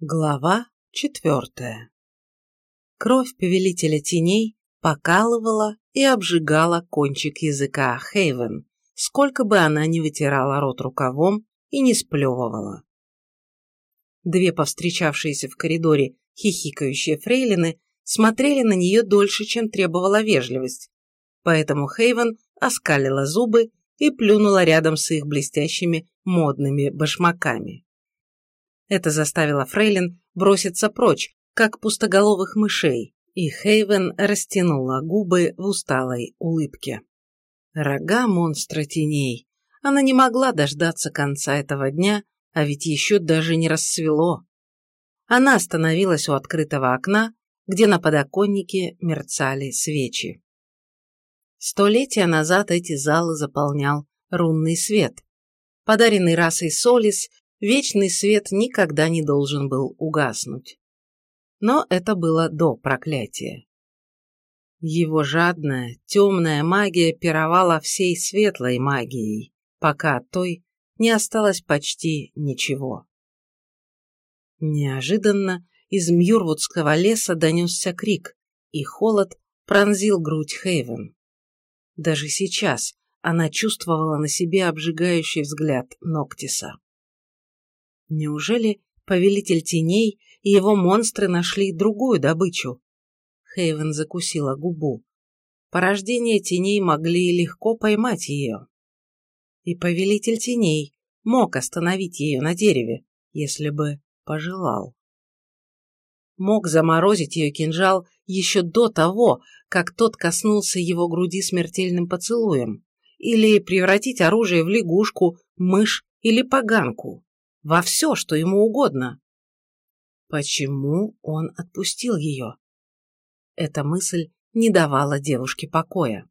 Глава четвертая. Кровь повелителя теней покалывала и обжигала кончик языка Хейвен, сколько бы она ни вытирала рот рукавом и не сплевывала. Две повстречавшиеся в коридоре хихикающие фрейлины смотрели на нее дольше, чем требовала вежливость, поэтому Хейвен оскалила зубы и плюнула рядом с их блестящими модными башмаками. Это заставило Фрейлин броситься прочь, как пустоголовых мышей, и Хейвен растянула губы в усталой улыбке. Рога монстра теней. Она не могла дождаться конца этого дня, а ведь еще даже не рассвело. Она остановилась у открытого окна, где на подоконнике мерцали свечи. Столетия назад эти залы заполнял рунный свет. Подаренный расой Солис вечный свет никогда не должен был угаснуть. Но это было до проклятия. Его жадная, темная магия пировала всей светлой магией, пока от той не осталось почти ничего. Неожиданно из Мьюрвудского леса донесся крик, и холод пронзил грудь Хейвен. Даже сейчас она чувствовала на себе обжигающий взгляд Ноктиса. Неужели повелитель теней и его монстры нашли другую добычу? Хейвен закусила губу. Порождения теней могли легко поймать ее. И повелитель теней мог остановить ее на дереве, если бы пожелал. Мог заморозить ее кинжал еще до того, как тот коснулся его груди смертельным поцелуем, или превратить оружие в лягушку, мышь или поганку во все, что ему угодно. Почему он отпустил ее? Эта мысль не давала девушке покоя.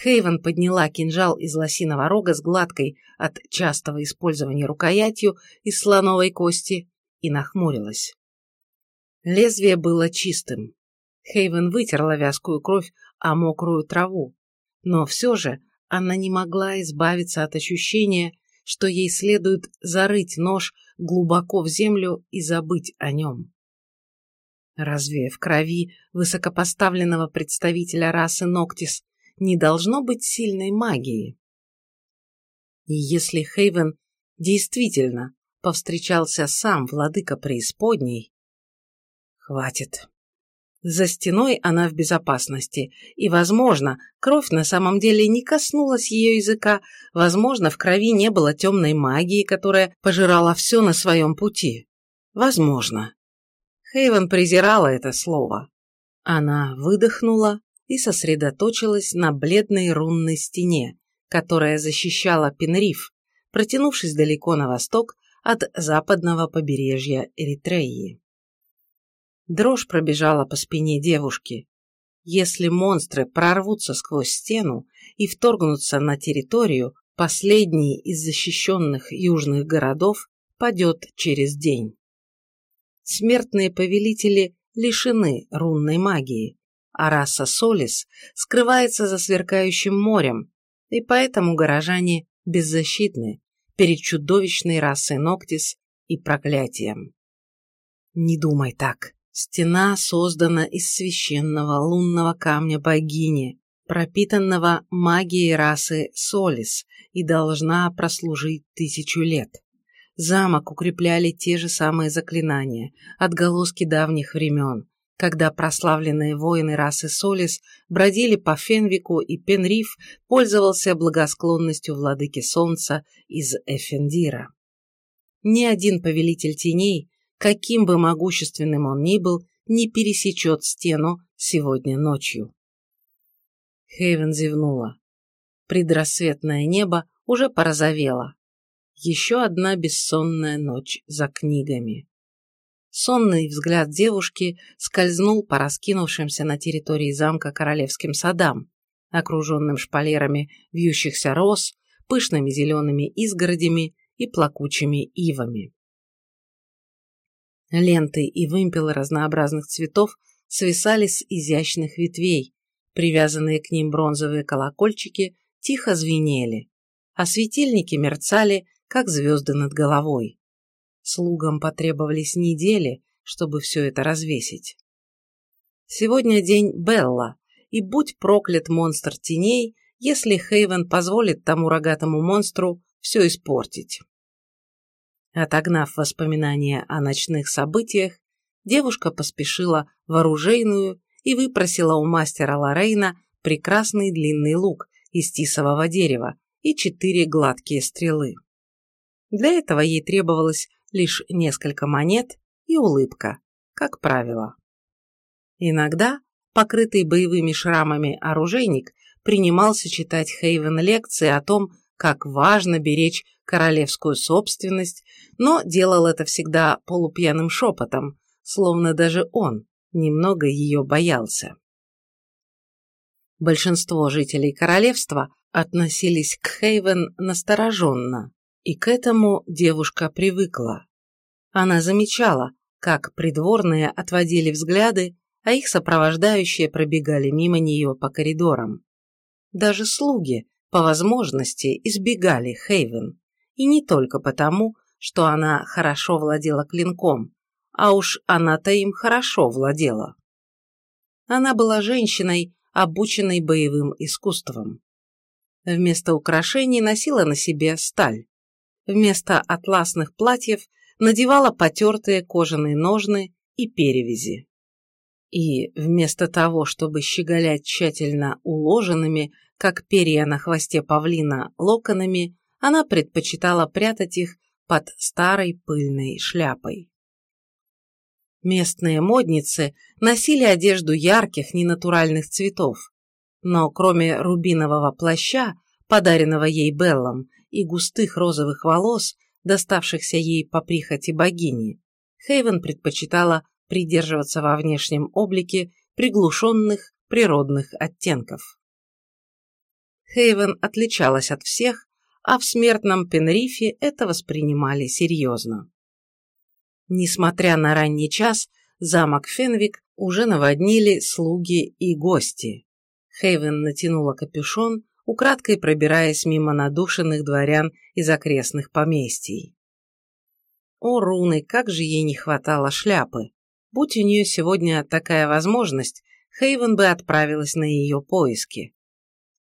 Хейвен подняла кинжал из лосиного рога с гладкой от частого использования рукоятью из слоновой кости и нахмурилась. Лезвие было чистым. Хейвен вытерла вязкую кровь о мокрую траву, но все же она не могла избавиться от ощущения, что ей следует зарыть нож глубоко в землю и забыть о нем. Разве в крови высокопоставленного представителя расы Ноктис не должно быть сильной магии? И если Хейвен действительно повстречался сам владыка преисподней... Хватит. За стеной она в безопасности, и, возможно, кровь на самом деле не коснулась ее языка, возможно, в крови не было темной магии, которая пожирала все на своем пути. Возможно. Хейвен презирала это слово. Она выдохнула и сосредоточилась на бледной рунной стене, которая защищала Пенриф, протянувшись далеко на восток от западного побережья Эритреи. Дрожь пробежала по спине девушки. Если монстры прорвутся сквозь стену и вторгнутся на территорию, последний из защищенных южных городов падет через день. Смертные повелители лишены рунной магии, а раса Солис скрывается за сверкающим морем, и поэтому горожане беззащитны перед чудовищной расой Ноктис и проклятием. Не думай так. Стена создана из священного лунного камня богини, пропитанного магией расы Солис и должна прослужить тысячу лет. Замок укрепляли те же самые заклинания, отголоски давних времен, когда прославленные воины расы Солис бродили по Фенвику и Пенриф пользовался благосклонностью владыки солнца из Эфендира. Ни один повелитель теней каким бы могущественным он ни был, не пересечет стену сегодня ночью. Хейвен зевнула. Предрассветное небо уже порозовело. Еще одна бессонная ночь за книгами. Сонный взгляд девушки скользнул по раскинувшимся на территории замка королевским садам, окруженным шпалерами вьющихся роз, пышными зелеными изгородями и плакучими ивами. Ленты и вымпелы разнообразных цветов свисали с изящных ветвей, привязанные к ним бронзовые колокольчики тихо звенели, а светильники мерцали, как звезды над головой. Слугам потребовались недели, чтобы все это развесить. Сегодня день Белла, и будь проклят монстр теней, если Хейвен позволит тому рогатому монстру все испортить. Отогнав воспоминания о ночных событиях, девушка поспешила в оружейную и выпросила у мастера Лорейна прекрасный длинный лук из тисового дерева и четыре гладкие стрелы. Для этого ей требовалось лишь несколько монет и улыбка, как правило. Иногда покрытый боевыми шрамами оружейник принимался читать Хейвен лекции о том, как важно беречь королевскую собственность, но делал это всегда полупьяным шепотом, словно даже он немного ее боялся. Большинство жителей королевства относились к Хейвен настороженно, и к этому девушка привыкла. Она замечала, как придворные отводили взгляды, а их сопровождающие пробегали мимо нее по коридорам. Даже слуги, по возможности, избегали Хейвен, и не только потому, что она хорошо владела клинком, а уж она-то им хорошо владела. Она была женщиной, обученной боевым искусством. Вместо украшений носила на себе сталь. Вместо атласных платьев надевала потертые кожаные ножны и перевязи. И вместо того, чтобы щеголять тщательно уложенными, как перья на хвосте павлина, локонами, она предпочитала прятать их под старой пыльной шляпой. Местные модницы носили одежду ярких, ненатуральных цветов, но кроме рубинового плаща, подаренного ей Беллом, и густых розовых волос, доставшихся ей по прихоти богини, Хейвен предпочитала придерживаться во внешнем облике приглушенных природных оттенков. Хейвен отличалась от всех, а в смертном Пенрифе это воспринимали серьезно. Несмотря на ранний час, замок Фенвик уже наводнили слуги и гости. Хейвен натянула капюшон, украдкой пробираясь мимо надушенных дворян из окрестных поместий. О, руны, как же ей не хватало шляпы! Будь у нее сегодня такая возможность, Хейвен бы отправилась на ее поиски.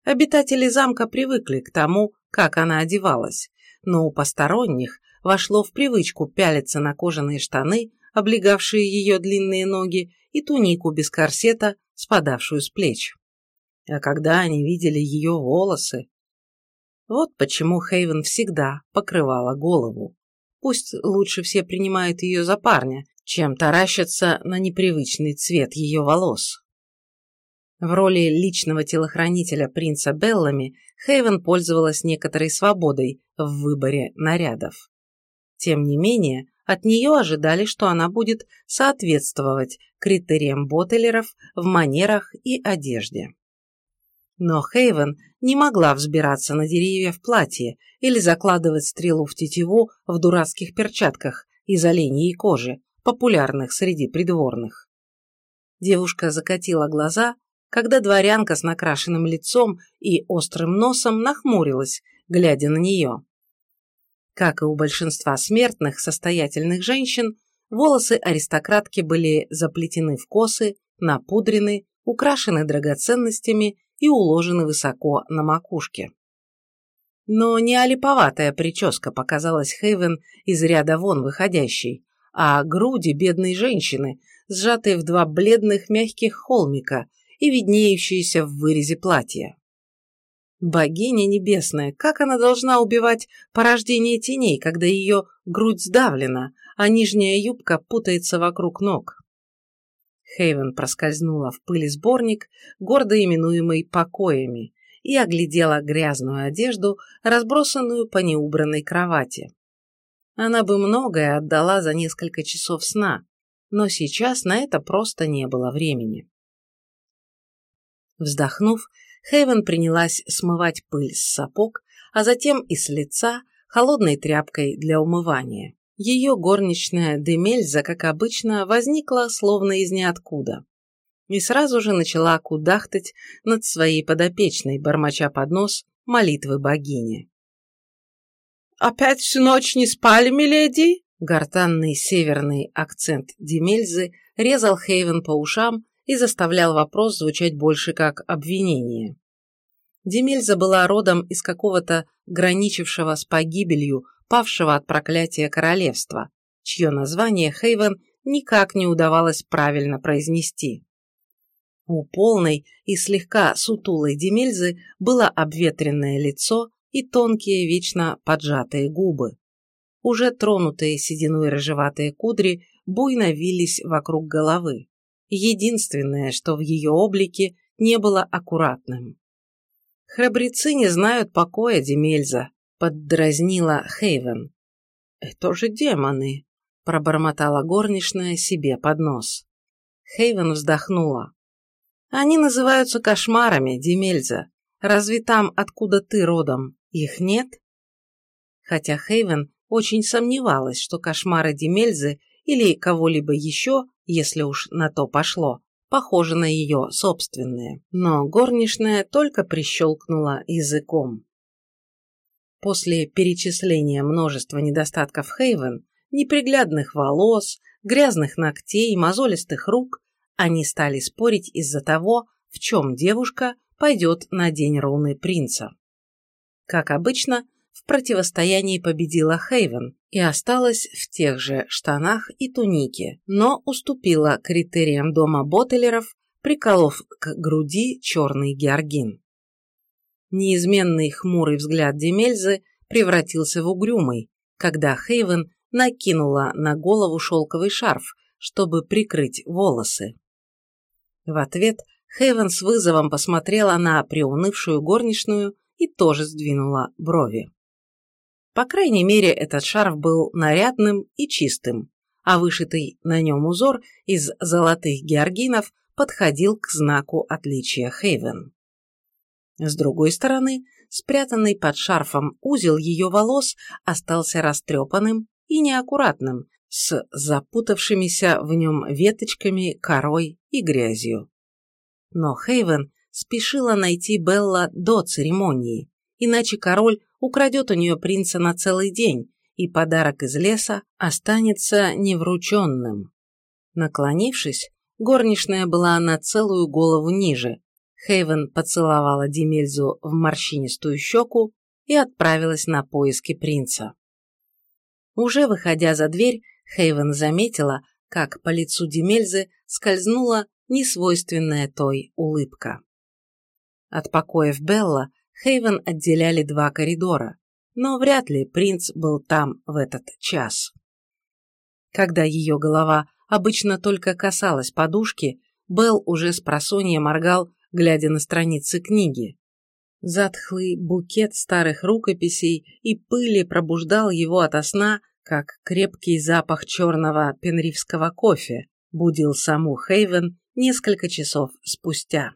Обитатели замка привыкли к тому, как она одевалась, но у посторонних вошло в привычку пялиться на кожаные штаны, облегавшие ее длинные ноги, и тунику без корсета, спадавшую с плеч. А когда они видели ее волосы... Вот почему Хейвен всегда покрывала голову. Пусть лучше все принимают ее за парня, чем таращатся на непривычный цвет ее волос. В роли личного телохранителя принца Беллами Хейвен пользовалась некоторой свободой в выборе нарядов. Тем не менее, от нее ожидали, что она будет соответствовать критериям Боттелеров в манерах и одежде. Но Хейвен не могла взбираться на деревья в платье или закладывать стрелу в тетиву в дурацких перчатках из оленьей кожи, популярных среди придворных. Девушка закатила глаза, когда дворянка с накрашенным лицом и острым носом нахмурилась, глядя на нее. Как и у большинства смертных, состоятельных женщин, волосы аристократки были заплетены в косы, напудрены, украшены драгоценностями и уложены высоко на макушке. Но не олиповатая прическа показалась Хейвен из ряда вон выходящей, а груди бедной женщины, сжатые в два бледных мягких холмика и виднеющиеся в вырезе платья. Богиня небесная, как она должна убивать порождение теней, когда ее грудь сдавлена, а нижняя юбка путается вокруг ног? Хейвен проскользнула в пыли сборник, гордо именуемый покоями, и оглядела грязную одежду, разбросанную по неубранной кровати. Она бы многое отдала за несколько часов сна, но сейчас на это просто не было времени. Вздохнув, Хейвен принялась смывать пыль с сапог, а затем и с лица холодной тряпкой для умывания. Ее горничная Демельза, как обычно, возникла словно из ниоткуда. И сразу же начала кудахтать над своей подопечной, бормоча под нос молитвы богини. «Опять всю ночь не спали, миледи?» Гортанный северный акцент Демельзы резал Хейвен по ушам и заставлял вопрос звучать больше как обвинение. Демельза была родом из какого-то граничившего с погибелью, павшего от проклятия королевства, чье название Хейвен никак не удавалось правильно произнести. У полной и слегка сутулой Демельзы было обветренное лицо и тонкие, вечно поджатые губы. Уже тронутые сединой рыжеватые кудри буйно вились вокруг головы. Единственное, что в ее облике не было аккуратным. «Храбрецы не знают покоя, Демельза», — поддразнила Хейвен. «Это же демоны», — пробормотала горничная себе под нос. Хейвен вздохнула. «Они называются кошмарами, Демельза. Разве там, откуда ты родом, их нет?» Хотя Хейвен очень сомневалась, что кошмары Демельзы или кого-либо еще, если уж на то пошло, похожи на ее собственные. Но горничная только прищелкнула языком. После перечисления множества недостатков Хейвен, неприглядных волос, грязных ногтей, мозолистых рук, они стали спорить из-за того, в чем девушка пойдет на день руны принца. Как обычно, в противостоянии победила Хейвен и осталась в тех же штанах и тунике, но уступила критериям дома Боттелеров, приколов к груди черный георгин. Неизменный хмурый взгляд Демельзы превратился в угрюмый, когда Хейвен накинула на голову шелковый шарф, чтобы прикрыть волосы. В ответ Хейвен с вызовом посмотрела на приунывшую горничную и тоже сдвинула брови. По крайней мере, этот шарф был нарядным и чистым, а вышитый на нем узор из золотых георгинов подходил к знаку отличия Хейвен. С другой стороны, спрятанный под шарфом узел ее волос остался растрепанным и неаккуратным, с запутавшимися в нем веточками, корой и грязью. Но Хейвен спешила найти Белла до церемонии, иначе король украдет у нее принца на целый день, и подарок из леса останется неврученным. Наклонившись, горничная была на целую голову ниже. Хейвен поцеловала Демельзу в морщинистую щеку и отправилась на поиски принца. Уже выходя за дверь, Хейвен заметила, как по лицу Демельзы скользнула несвойственная той улыбка. От покоев Белла Хейвен отделяли два коридора, но вряд ли принц был там в этот час. Когда ее голова обычно только касалась подушки, Белл уже с просонья моргал, глядя на страницы книги. Затхлый букет старых рукописей и пыли пробуждал его ото сна, как крепкий запах черного пенривского кофе будил саму Хейвен несколько часов спустя.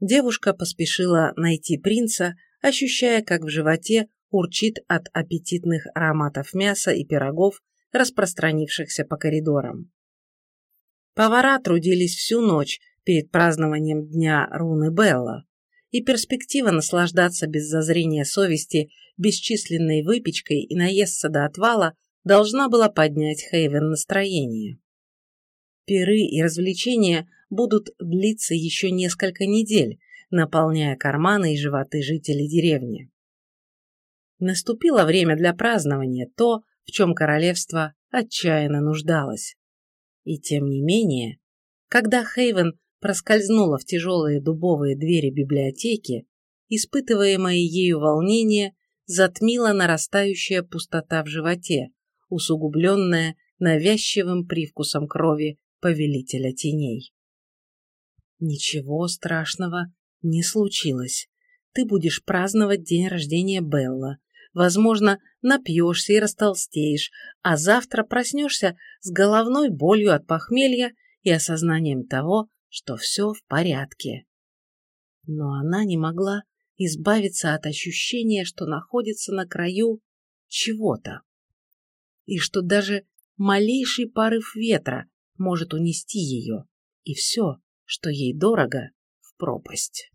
Девушка поспешила найти принца, ощущая, как в животе урчит от аппетитных ароматов мяса и пирогов, распространившихся по коридорам. Повара трудились всю ночь перед празднованием Дня Руны Белла, и перспектива наслаждаться без зазрения совести бесчисленной выпечкой и наесться до отвала должна была поднять Хейвен настроение. Пиры и развлечения будут длиться еще несколько недель, наполняя карманы и животы жителей деревни. Наступило время для празднования, то, в чем королевство отчаянно нуждалось. И тем не менее, когда Хейвен проскользнула в тяжелые дубовые двери библиотеки, испытываемое ею волнение затмило нарастающая пустота в животе, усугубленная навязчивым привкусом крови повелителя теней. Ничего страшного не случилось. Ты будешь праздновать день рождения Белла. Возможно, напьешься и растолстеешь, а завтра проснешься с головной болью от похмелья и осознанием того, что все в порядке. Но она не могла избавиться от ощущения, что находится на краю чего-то. И что даже малейший порыв ветра может унести ее, и все, что ей дорого, в пропасть.